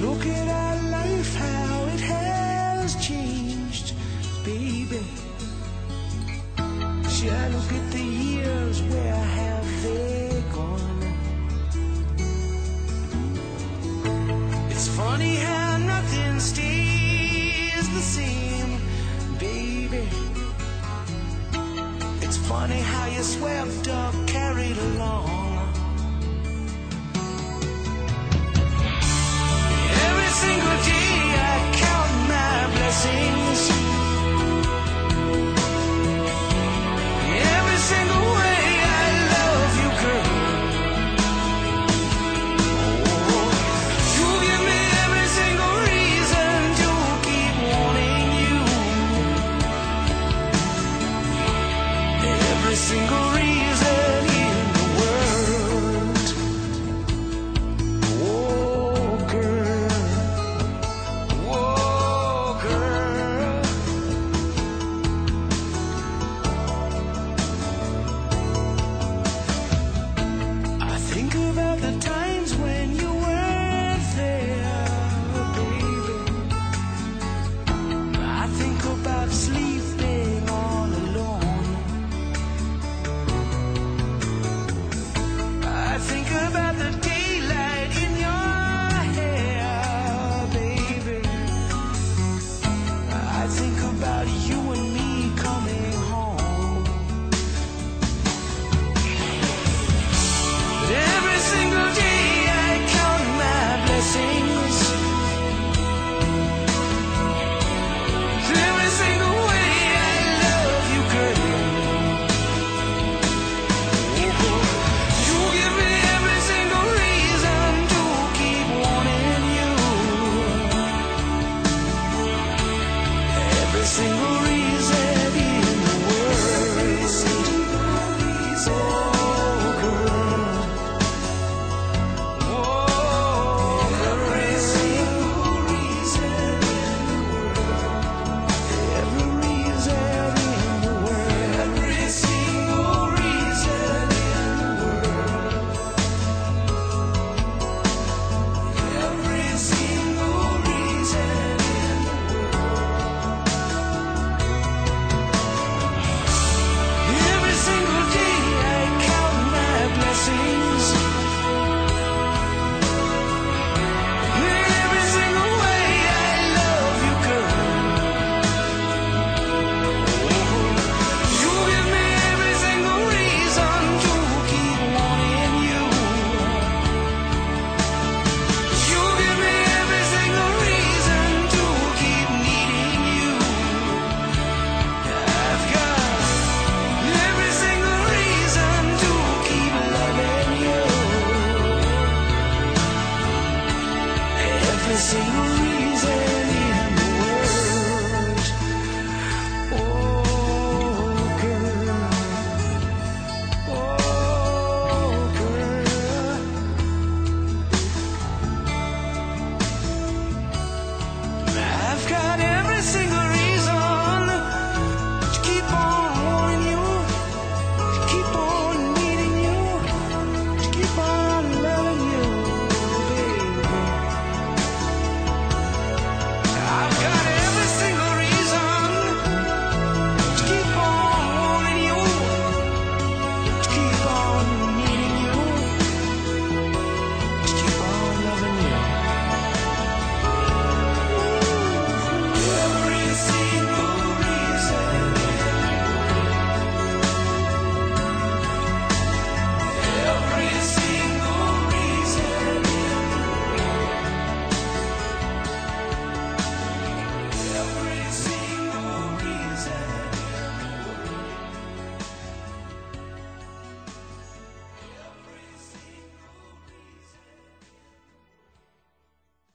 Look at our life, how it has changed, baby. Look at the years, where have they gone? It's funny how nothing stays the same, baby. It's funny how you swept up, carried along. A you.